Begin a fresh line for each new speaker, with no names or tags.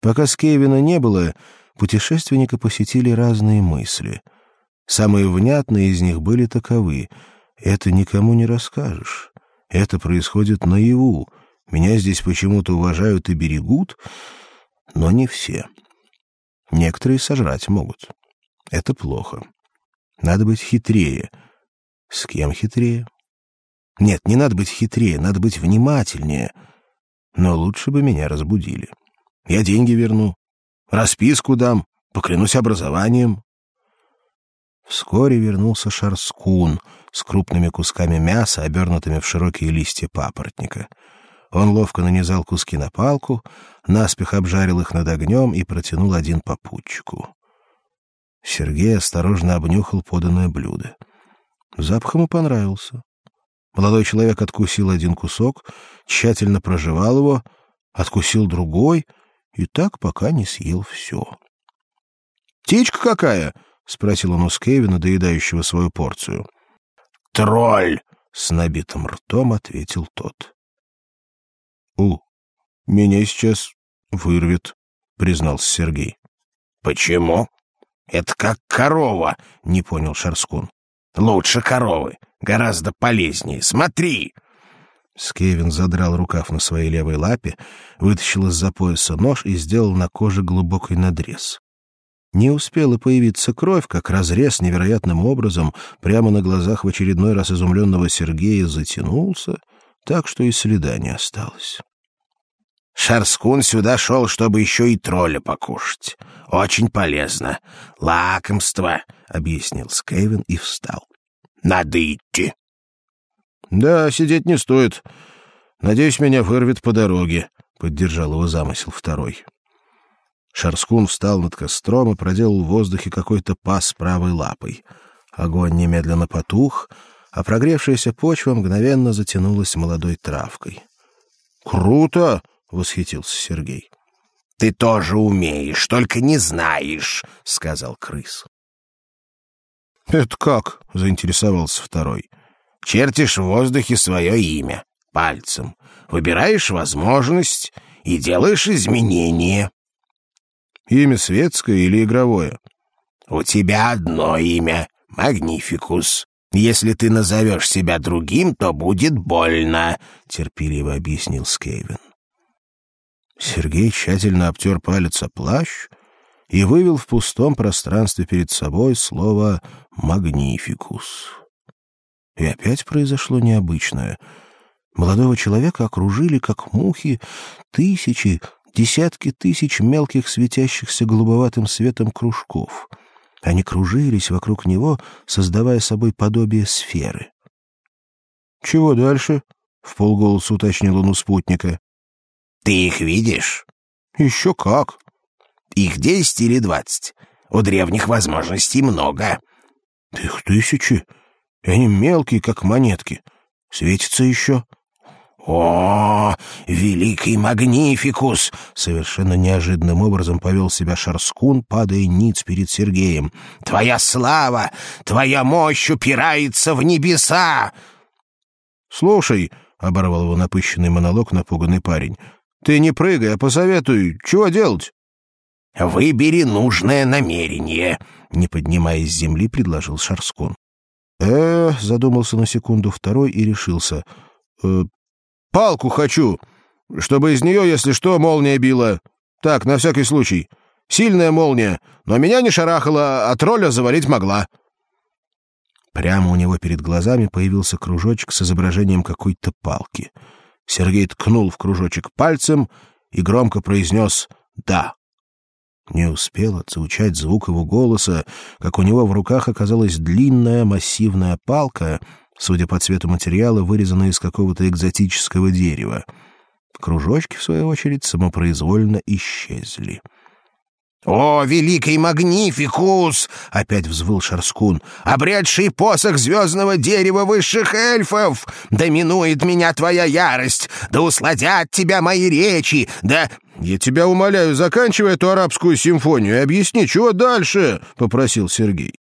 Пока Скевина не было, путешественника посетили разные мысли. Самые внятные из них были таковы. «Это никому не расскажешь. Это происходит наяву. Меня здесь почему-то уважают и берегут, но не все. Некоторые сожрать могут. Это плохо. Надо быть хитрее. С кем хитрее? Нет, не надо быть хитрее, надо быть внимательнее. Но лучше бы меня разбудили. Я деньги верну, расписку дам, поклянусь образованием. Вскоре вернулся Шарскун с крупными кусками мяса, обернутыми в широкие листья папоротника. Он ловко нанизал куски на палку, наспех обжарил их над огнем и протянул один попутчику. Сергей осторожно обнюхал поданное блюдо. Запах ему понравился. Молодой человек откусил один кусок, тщательно прожевал его, откусил другой и так пока не съел все. «Птичка какая?» — спросил он у Скевина, доедающего свою порцию.
«Тролль!»
— с набитым ртом ответил тот. «У, меня сейчас вырвет», — признался Сергей.
«Почему? Это как корова», — не понял Шарскун. «Лучше коровы, гораздо полезнее. Смотри!»
Скевин задрал рукав на своей левой лапе, вытащил из-за пояса нож и сделал на коже глубокий надрез. Не успела появиться кровь, как разрез невероятным образом прямо на глазах в очередной раз изумленного Сергея затянулся, так что и следа не осталось.
Шарскун сюда шел, чтобы еще и тролля покушать. Очень полезно. Лакомство, — объяснил Скевин и встал. Надо идти.
Да, сидеть не стоит. Надеюсь, меня вырвет по дороге, — поддержал его замысел второй. Шарскун встал над костром и проделал в воздухе какой-то пас правой лапой. Огонь немедленно потух, а прогревшаяся почва мгновенно затянулась молодой травкой. «Круто!» — восхитился Сергей.
«Ты тоже умеешь, только не знаешь», — сказал крыс.
«Это как?» — заинтересовался второй.
«Чертишь в воздухе свое имя пальцем, выбираешь возможность и делаешь изменения».
«Имя светское или игровое?»
«У тебя одно имя — Магнификус. Если ты назовешь себя другим, то будет больно», — терпеливо объяснил Скейвен.
Сергей тщательно обтер палец о плащ и вывел в пустом пространстве перед собой слово «магнификус». И опять произошло необычное. Молодого человека окружили, как мухи, тысячи, десятки тысяч мелких светящихся голубоватым светом кружков. Они кружились вокруг него, создавая собой подобие сферы. «Чего дальше?» — в полголоса уточнил он у спутника.
Ты их видишь?
Еще как.
Их десять или двадцать. У древних возможностей много.
Их тысячи. И они мелкие, как монетки. Светятся еще.
«О, великий магнификус!» — совершенно неожиданным образом повел себя Шарскун, падая ниц перед Сергеем. «Твоя слава, твоя мощь упирается в небеса!»
«Слушай», — оборвал его напыщенный монолог напуганный парень, ты не прыгай, а посоветуй, чего делать?
Выбери нужное намерение, не поднимаясь с земли, предложил Шарскун.
Э, задумался на секунду второй и решился. Э, палку хочу, чтобы из нее, если что, молния била. Так, на всякий случай. Сильная молния, но меня не шарахала, а тролля завалить могла. Прямо у него перед глазами появился кружочек с изображением какой-то палки — Сергей ткнул в кружочек пальцем и громко произнес «да». Не успел отзвучать звук его голоса, как у него в руках оказалась длинная массивная палка, судя по цвету материала, вырезанная из какого-то экзотического дерева. Кружочки, в свою очередь, самопроизвольно исчезли.
«О, великий магнификус!» — опять взвыл Шарскун. «Обретший посох звездного дерева высших эльфов! Да минует меня твоя ярость! Да усладят тебя мои речи! Да...»
«Я тебя умоляю, заканчивай эту арабскую симфонию и объясни, чего дальше?» — попросил Сергей.